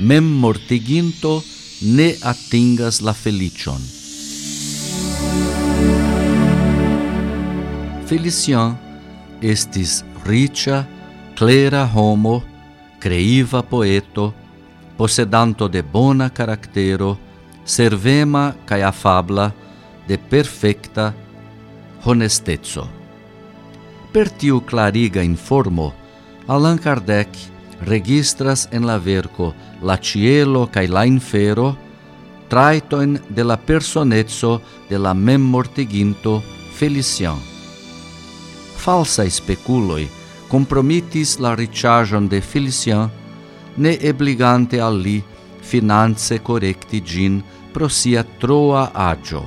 mem mortiginto ne atingas la felicion. Felician estis ricia, clera homo, creiva poeto, possedanto de bona caractero, servema cae afabla, de perfecta honestezzo. Per tiu clariga informo, Allan Kardec registras en la verco la cielo cae la infero, traitoin de la personezzo de la memmortiginto Felician. Falsa speculoi compromitis la ricciagion de Felician, ne ebligante al li finanze correcti gin pro sia troa agio.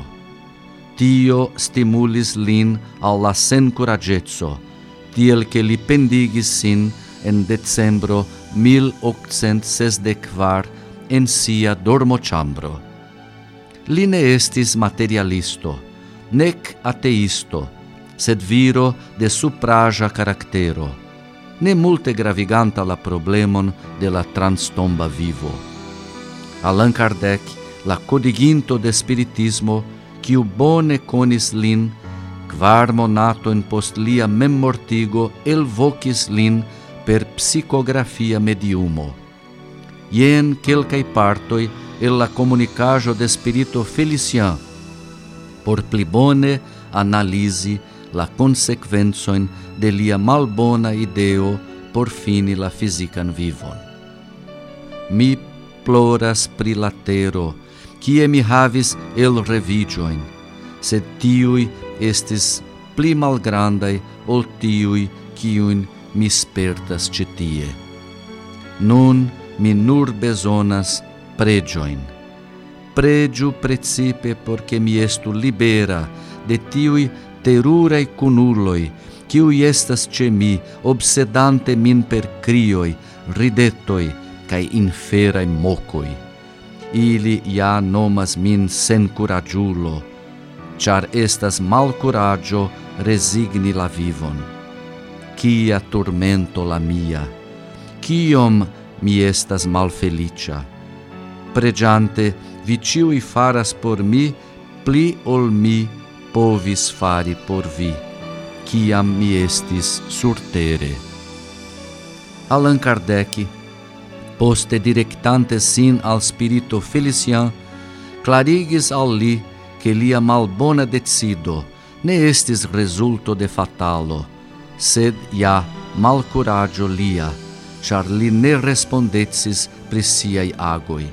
Tio stimulis lin alla sencoragezzo, tiel che li pendigis sin en decembro 1864 en sia dormochambro. Li ne estis materialisto, nec ateisto, sed viro de supraja caractero, ne multe graviganta la problemon de la transtomba vivo. Allan Kardec, la codiginto de spiritismo, quiu bone conis lin, quar monato in post lia memmortigo elvocis lin per psicografia mediumo. Ien quelcae partoi el la comunicajo de spirito Felician, por pli bone la consequenzoin de lia malbona ideo por fini la fisican vivon. Mi ploras pri latero, quie mi havis el revigioin, sed tiui estis pli malgrandai ol tiui quiuin mi spertas citie. Nun mi nur besonas pregioin. Pregiu precipe porque mi estu libera de tiui terurei cunulloi, quiui estas ce mi, obsedante min per crioi, ridettoi, cae inferae mocoi. Ili ja nomas min sen curagiulo, char estas mal curagio resigni la vivon. Quia tormento la mia, quiom mi estas mal felicia. Pregiante, vi ciui faras por mi, pli ol mi povis fari por vi, quiam mi estis surtere. Allan Kardec, poste directante sin al spirito Felician, clarigis al li che lia malbona decido ne estis resulto de fatalo, sed ja mal lia, char li ne respondetsis pri siai agoi.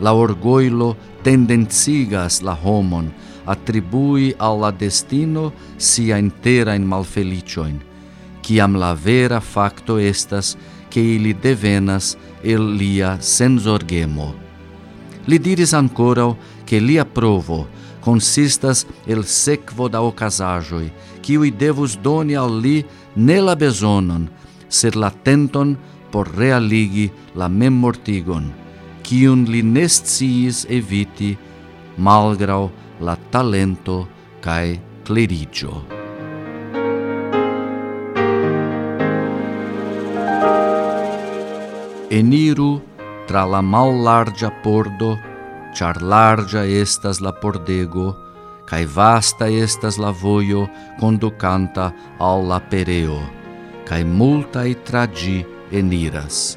La orgoilo tendenzigas la homon attribui alla destino sia intera in malfelicioin, ciam la vera facto estas che ili devenas el lia senzorgemo. Li diris ancorau che lia provo consistas el sequo da ocasajoi, qui devus doni al li ne la besonon, sed la tenton por realigi la memmortigon, quion li nesciis eviti malgrau la talento cae clerigio. Eniru tra la mallargia pordo char larga estas la pordego, cae vasta estas la voio conducanta al la pereo, cae multae tragi eniras.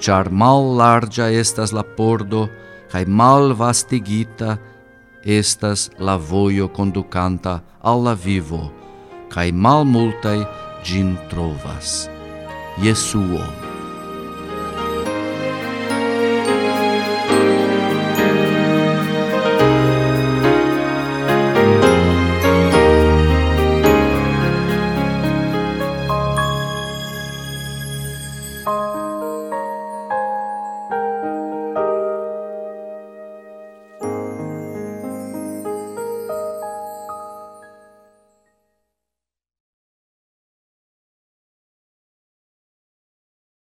Char mal larga estas la pordo, cae mal vastigita estas la voio conducanta al la vivo, cae mal multae gin trovas. Jesuo.